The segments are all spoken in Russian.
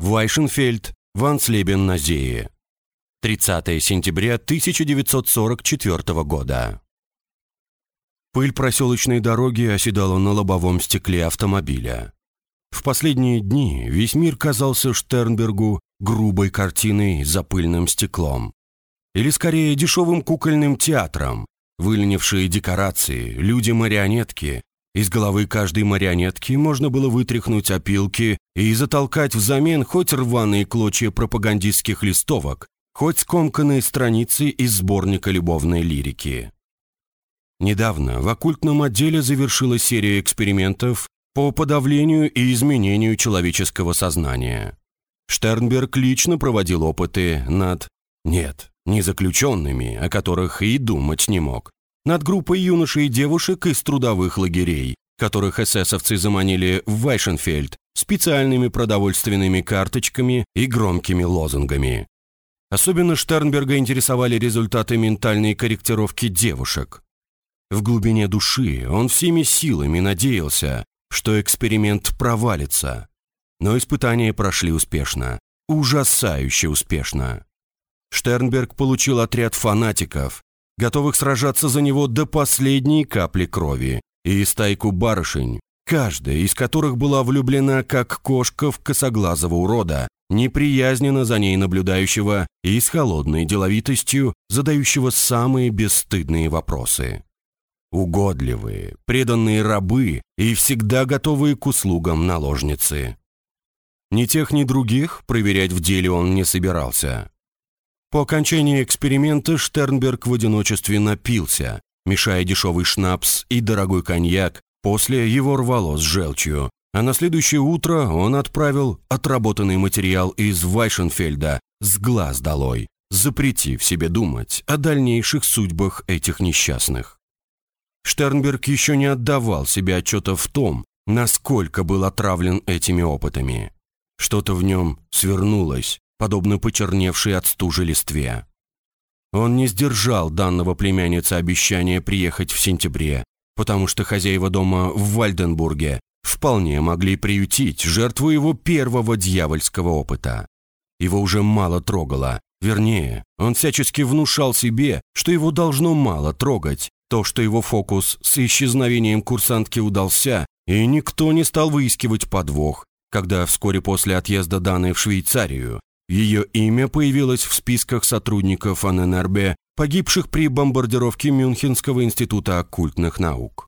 Вайшенфельд, Ванслебен на Зее. 30 сентября 1944 года. Пыль проселочной дороги оседала на лобовом стекле автомобиля. В последние дни весь мир казался Штернбергу грубой картиной за пыльным стеклом. Или скорее дешевым кукольным театром, выленившие декорации, люди-марионетки. Из головы каждой марионетки можно было вытряхнуть опилки и затолкать взамен хоть рваные клочья пропагандистских листовок, хоть скомканные страницы из сборника любовной лирики. Недавно в оккультном отделе завершилась серия экспериментов по подавлению и изменению человеческого сознания. Штернберг лично проводил опыты над... Нет, не заключенными, о которых и думать не мог, над группой юношей и девушек из трудовых лагерей, которых эсэсовцы заманили в Вайшенфельд специальными продовольственными карточками и громкими лозунгами. Особенно Штернберга интересовали результаты ментальной корректировки девушек. В глубине души он всеми силами надеялся, что эксперимент провалится. Но испытания прошли успешно, ужасающе успешно. Штернберг получил отряд фанатиков, готовых сражаться за него до последней капли крови, и стайку барышень, каждая из которых была влюблена как кошка в косоглазого урода, неприязненно за ней наблюдающего и с холодной деловитостью задающего самые бесстыдные вопросы. Угодливые, преданные рабы и всегда готовые к услугам наложницы. Ни тех, ни других проверять в деле он не собирался. По окончании эксперимента Штернберг в одиночестве напился, мешая дешевый шнапс и дорогой коньяк, после его рвало с желчью, а на следующее утро он отправил отработанный материал из Вайшенфельда с глаз долой, запретив себе думать о дальнейших судьбах этих несчастных. Штернберг еще не отдавал себе отчета в том, насколько был отравлен этими опытами. Что-то в нем свернулось, подобно почерневшей от стужи листве. Он не сдержал данного племянницы обещания приехать в сентябре, потому что хозяева дома в Вальденбурге вполне могли приютить жертву его первого дьявольского опыта. Его уже мало трогало, вернее, он всячески внушал себе, что его должно мало трогать, то, что его фокус с исчезновением курсантки удался, и никто не стал выискивать подвох, когда вскоре после отъезда Даны в Швейцарию ее имя появилось в списках сотрудников АННРБ, погибших при бомбардировке Мюнхенского института оккультных наук.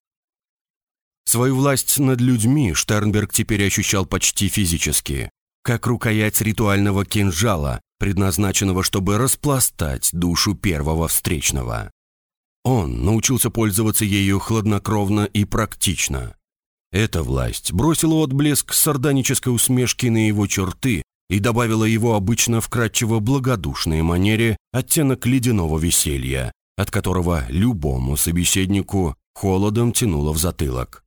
Свою власть над людьми Штернберг теперь ощущал почти физически, как рукоять ритуального кинжала, предназначенного, чтобы распластать душу первого встречного. Он научился пользоваться ею хладнокровно и практично. Эта власть бросила отблеск сардонической усмешки на его черты и добавила его обычно вкрадчиво благодушной манере оттенок ледяного веселья, от которого любому собеседнику холодом тянуло в затылок.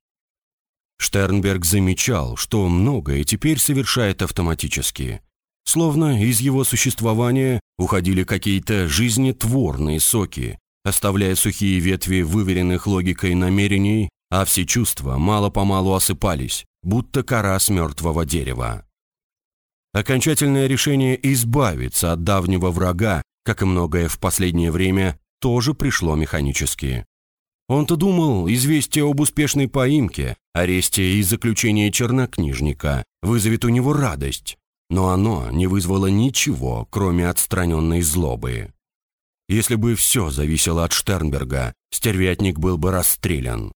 Штернберг замечал, что многое теперь совершает автоматически. Словно из его существования уходили какие-то жизнетворные соки, оставляя сухие ветви выверенных логикой намерений, а все чувства мало-помалу осыпались, будто кора с мертвого дерева. Окончательное решение избавиться от давнего врага, как и многое в последнее время, тоже пришло механически. Он-то думал, известие об успешной поимке, аресте и заключении чернокнижника вызовет у него радость, но оно не вызвало ничего, кроме отстраненной злобы. Если бы все зависело от Штернберга, стервятник был бы расстрелян.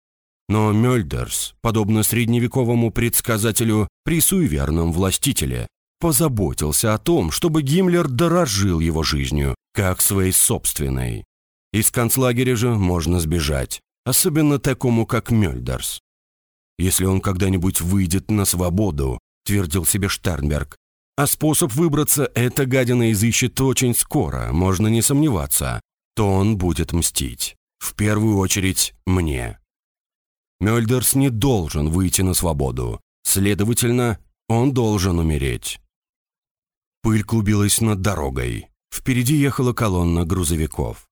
Но Мёльдерс, подобно средневековому предсказателю при суеверном властителе, позаботился о том, чтобы Гиммлер дорожил его жизнью, как своей собственной. Из концлагеря же можно сбежать, особенно такому, как Мёльдерс. Если он когда-нибудь выйдет на свободу, твердил себе Штернберг, а способ выбраться эта гадина изыщет очень скоро, можно не сомневаться, то он будет мстить. В первую очередь мне. Мёльдерс не должен выйти на свободу. Следовательно, он должен умереть. Пыль клубилась над дорогой. Впереди ехала колонна грузовиков.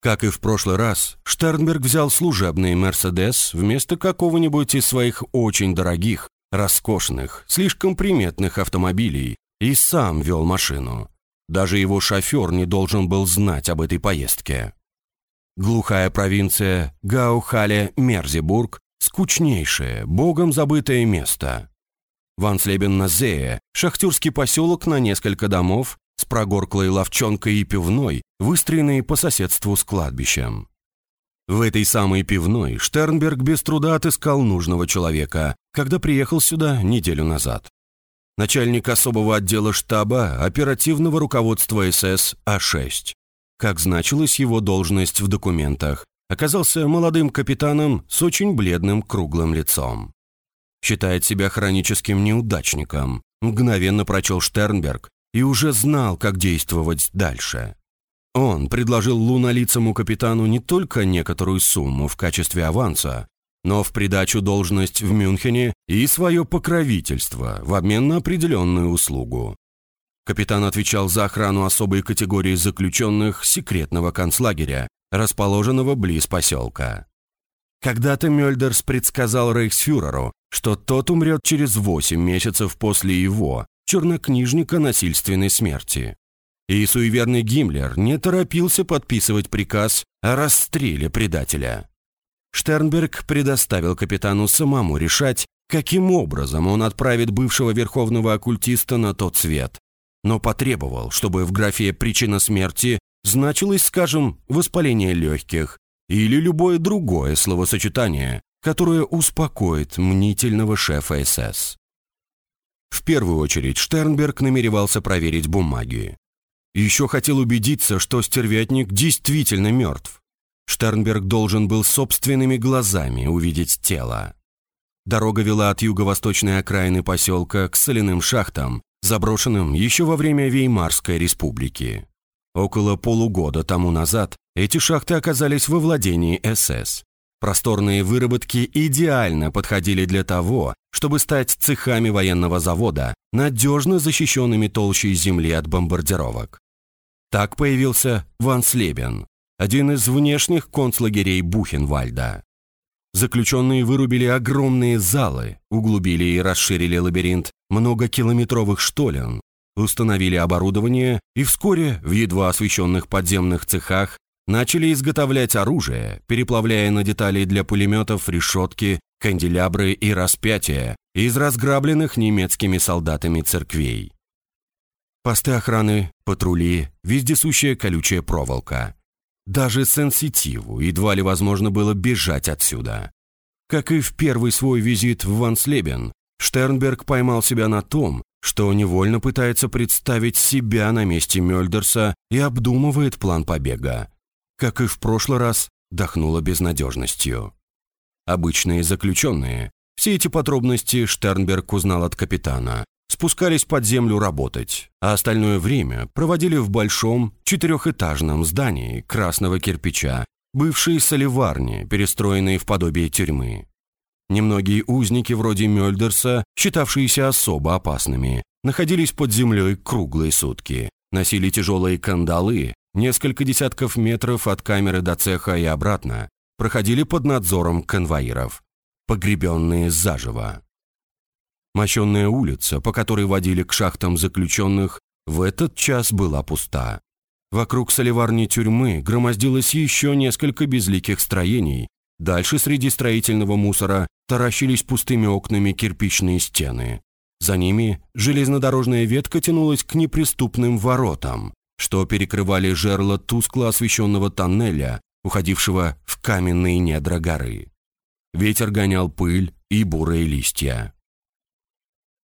Как и в прошлый раз, Штернберг взял служебный «Мерседес» вместо какого-нибудь из своих очень дорогих, роскошных, слишком приметных автомобилей, и сам вел машину. Даже его шофер не должен был знать об этой поездке. Глухая провинция Гаухале-Мерзебург – скучнейшее, богом забытое место. Ванслебен на Зее – шахтерский поселок на несколько домов с прогорклой ловчонкой и пивной, выстроенной по соседству с кладбищем. В этой самой пивной Штернберг без труда отыскал нужного человека, когда приехал сюда неделю назад. Начальник особого отдела штаба оперативного руководства СС А6. Как значилась его должность в документах, оказался молодым капитаном с очень бледным круглым лицом. Считает себя хроническим неудачником, мгновенно прочел Штернберг и уже знал, как действовать дальше. Он предложил лунолицому капитану не только некоторую сумму в качестве аванса, но в придачу должность в Мюнхене и свое покровительство в обмен на определенную услугу. Капитан отвечал за охрану особой категории заключенных секретного концлагеря, расположенного близ поселка. Когда-то Мёльдерс предсказал рейхсфюреру, что тот умрет через 8 месяцев после его, чернокнижника насильственной смерти. И суеверный Гиммлер не торопился подписывать приказ о расстреле предателя. Штернберг предоставил капитану самому решать, каким образом он отправит бывшего верховного оккультиста на тот свет, но потребовал, чтобы в графе «причина смерти» значилось, скажем, воспаление легких или любое другое словосочетание, которое успокоит мнительного шефа СС. В первую очередь Штернберг намеревался проверить бумаги. Еще хотел убедиться, что стервятник действительно мертв. Штернберг должен был собственными глазами увидеть тело. Дорога вела от юго-восточной окраины поселка к соляным шахтам, заброшенным еще во время Веймарской республики. Около полугода тому назад эти шахты оказались во владении СС. Просторные выработки идеально подходили для того, чтобы стать цехами военного завода, надежно защищенными толщей земли от бомбардировок. Так появился Ванслебен, один из внешних концлагерей Бухенвальда. Заключенные вырубили огромные залы, углубили и расширили лабиринт многокилометровых штолен, установили оборудование и вскоре в едва освещенных подземных цехах начали изготовлять оружие, переплавляя на детали для пулеметов решетки, канделябры и распятия из разграбленных немецкими солдатами церквей. Посты охраны, патрули, вездесущая колючая проволока. Даже сенситиву едва ли возможно было бежать отсюда. Как и в первый свой визит в Ванслебен, Штернберг поймал себя на том, что невольно пытается представить себя на месте Мёльдерса и обдумывает план побега как и в прошлый раз, дохнула безнадежностью. Обычные заключенные, все эти подробности Штернберг узнал от капитана, спускались под землю работать, а остальное время проводили в большом четырехэтажном здании красного кирпича, бывшей соливарни, перестроенной в подобие тюрьмы. Немногие узники вроде Мёльдерса, считавшиеся особо опасными, находились под землей круглые сутки, носили тяжелые кандалы несколько десятков метров от камеры до цеха и обратно, проходили под надзором конвоиров, погребенные заживо. Мощенная улица, по которой водили к шахтам заключенных, в этот час была пуста. Вокруг соливарни тюрьмы громоздилось еще несколько безликих строений. Дальше среди строительного мусора таращились пустыми окнами кирпичные стены. За ними железнодорожная ветка тянулась к неприступным воротам что перекрывали жерло тускло освещенного тоннеля, уходившего в каменные недра горы. Ветер гонял пыль и бурые листья.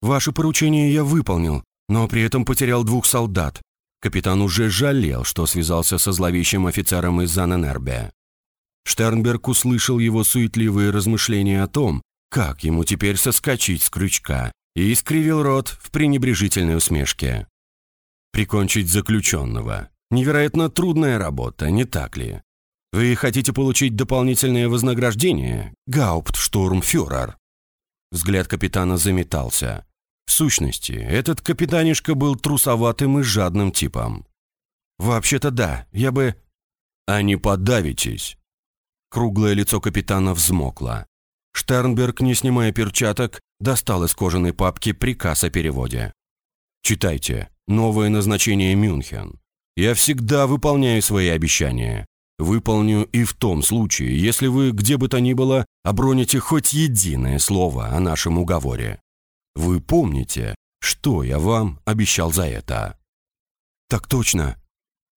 «Ваше поручение я выполнил, но при этом потерял двух солдат. Капитан уже жалел, что связался со зловещим офицером из Заненербе. Штернберг услышал его суетливые размышления о том, как ему теперь соскочить с крючка, и искривил рот в пренебрежительной усмешке прикончить заключенного. Невероятно трудная работа, не так ли? Вы хотите получить дополнительное вознаграждение, гауптштурмфюрер?» Взгляд капитана заметался. В сущности, этот капитанишка был трусоватым и жадным типом. «Вообще-то да, я бы...» «А не подавитесь!» Круглое лицо капитана взмокло. Штернберг, не снимая перчаток, достал из кожаной папки приказ о переводе. Читайте. Новое назначение Мюнхен. Я всегда выполняю свои обещания. Выполню и в том случае, если вы, где бы то ни было, оброните хоть единое слово о нашем уговоре. Вы помните, что я вам обещал за это?» «Так точно».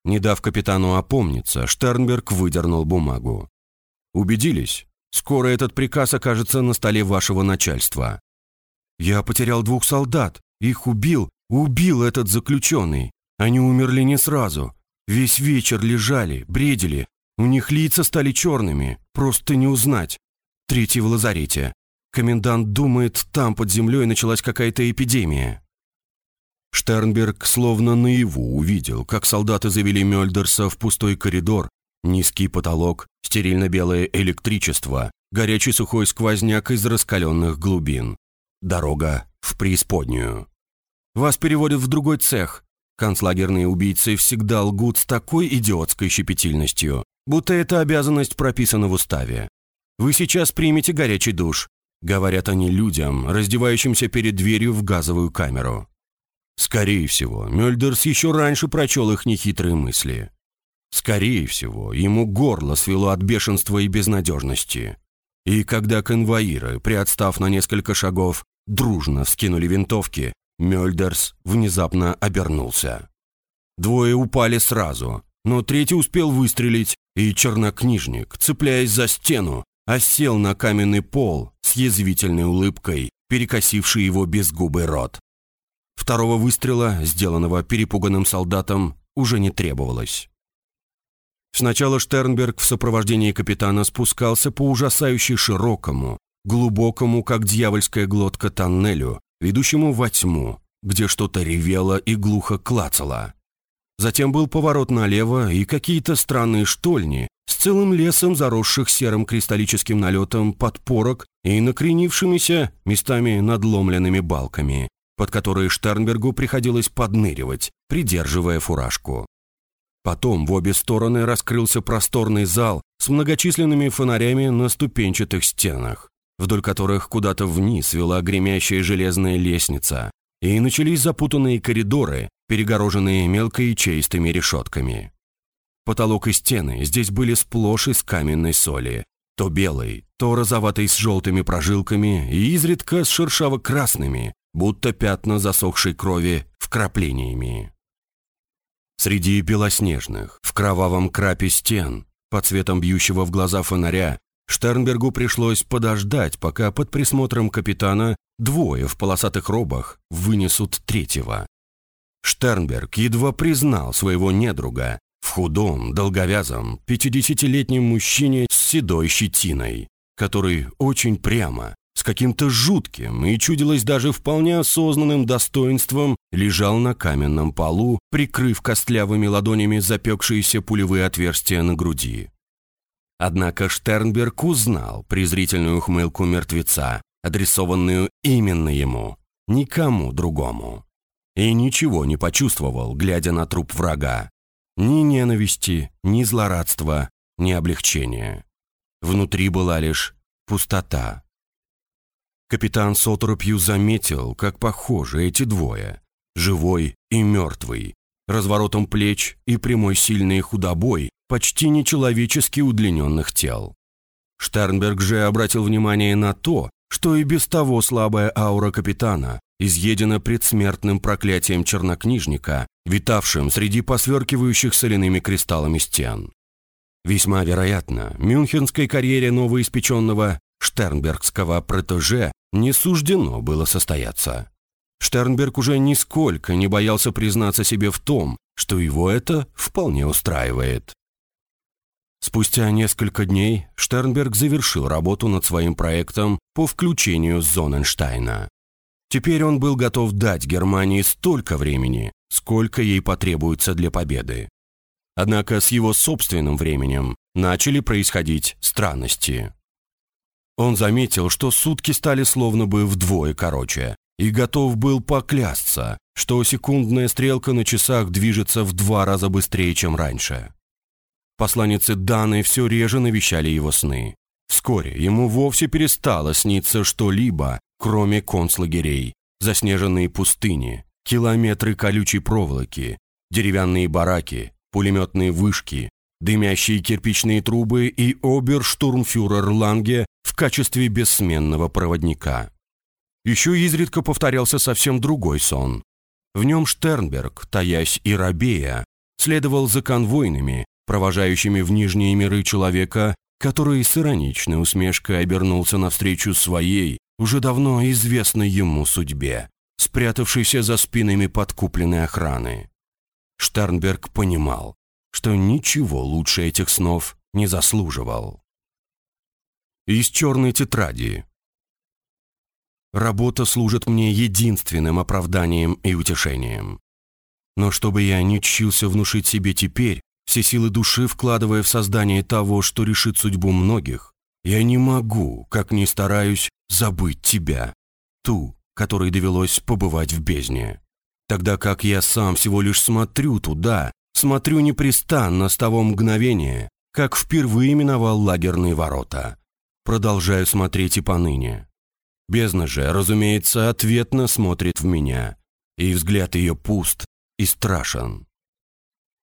Не дав капитану опомниться, Штернберг выдернул бумагу. «Убедились? Скоро этот приказ окажется на столе вашего начальства». «Я потерял двух солдат. Их убил, убил этот заключенный. Они умерли не сразу. Весь вечер лежали, бредили. У них лица стали черными, просто не узнать. Третий в лазарете. Комендант думает, там под землей началась какая-то эпидемия. Штернберг словно наяву увидел, как солдаты завели Мёльдерса в пустой коридор, низкий потолок, стерильно-белое электричество, горячий сухой сквозняк из раскаленных глубин. Дорога в преисподнюю. Вас переводят в другой цех. Концлагерные убийцы всегда лгут с такой идиотской щепетильностью, будто эта обязанность прописана в уставе. Вы сейчас примете горячий душ. Говорят они людям, раздевающимся перед дверью в газовую камеру. Скорее всего, Мёльдерс еще раньше прочел их нехитрые мысли. Скорее всего, ему горло свело от бешенства и безнадежности. И когда конвоиры, приотстав на несколько шагов, дружно вскинули винтовки, Мёльдерс внезапно обернулся. Двое упали сразу, но третий успел выстрелить, и чернокнижник, цепляясь за стену, осел на каменный пол с язвительной улыбкой, перекосивший его безгубый рот. Второго выстрела, сделанного перепуганным солдатом, уже не требовалось. Сначала Штернберг в сопровождении капитана спускался по ужасающе широкому, глубокому, как дьявольская глотка, тоннелю, ведущему во тьму, где что-то ревело и глухо клацало. Затем был поворот налево и какие-то странные штольни, с целым лесом заросших серым кристаллическим налетом подпорок и накренившимися, местами надломленными балками, под которые Штернбергу приходилось подныривать, придерживая фуражку. Потом в обе стороны раскрылся просторный зал с многочисленными фонарями на ступенчатых стенах, вдоль которых куда-то вниз вела гремящая железная лестница, и начались запутанные коридоры, перегороженные мелкоячеистыми решетками. Потолок и стены здесь были сплошь из каменной соли, то белой, то розоватой с желтыми прожилками и изредка с шершаво-красными, будто пятна засохшей крови вкраплениями. Среди белоснежных, в кровавом крапе стен, под цветом бьющего в глаза фонаря, Штернбергу пришлось подождать, пока под присмотром капитана двое в полосатых робах вынесут третьего. Штернберг едва признал своего недруга, в худом, долговязом, пятидесятилетнем мужчине с седой щетиной, который очень прямо, с каким-то жутким и чудилось даже вполне осознанным достоинством лежал на каменном полу, прикрыв костлявыми ладонями запекшиеся пулевые отверстия на груди. Однако Штернберг узнал презрительную ухмылку мертвеца, адресованную именно ему, никому другому. И ничего не почувствовал, глядя на труп врага, ни ненависти, ни злорадства, ни облегчения. Внутри была лишь пустота. Капитан с оторопью заметил, как похожи эти двое. Живой и мертвый. Разворотом плеч и прямой сильной худобой почти нечеловечески удлиненных тел. Штернберг же обратил внимание на то, что и без того слабая аура капитана изъедена предсмертным проклятием чернокнижника, витавшим среди посверкивающих соляными кристаллами стен. Весьма вероятно, мюнхенской карьере новоиспеченного штернбергского протеже не суждено было состояться. Штернберг уже нисколько не боялся признаться себе в том, что его это вполне устраивает. Спустя несколько дней Штернберг завершил работу над своим проектом по включению Зоненштайна. Теперь он был готов дать Германии столько времени, сколько ей потребуется для победы. Однако с его собственным временем начали происходить странности. Он заметил, что сутки стали словно бы вдвое короче, и готов был поклясться, что секундная стрелка на часах движется в два раза быстрее, чем раньше. Посланницы Даны все реже навещали его сны. Вскоре ему вовсе перестало сниться что-либо, кроме концлагерей, заснеженные пустыни, Километры колючей проволоки, деревянные бараки, пулеметные вышки, дымящие кирпичные трубы и оберштурмфюрер Ланге в качестве бессменного проводника. Еще изредка повторялся совсем другой сон. В нем Штернберг, таясь и рабея, следовал за конвойными, провожающими в нижние миры человека, который с ироничной усмешкой обернулся навстречу своей, уже давно известной ему судьбе, спрятавшейся за спинами подкупленной охраны. Штернберг понимал, что ничего лучше этих снов не заслуживал. Из черной тетради. Работа служит мне единственным оправданием и утешением. Но чтобы я не чился внушить себе теперь, все силы души вкладывая в создание того, что решит судьбу многих, я не могу, как ни стараюсь, забыть тебя, ту, которой довелось побывать в бездне. Тогда как я сам всего лишь смотрю туда, смотрю непрестанно с того мгновения, как впервые миновал лагерные ворота. Продолжаю смотреть и поныне. Бездна же, разумеется, ответно смотрит в меня, и взгляд ее пуст и страшен.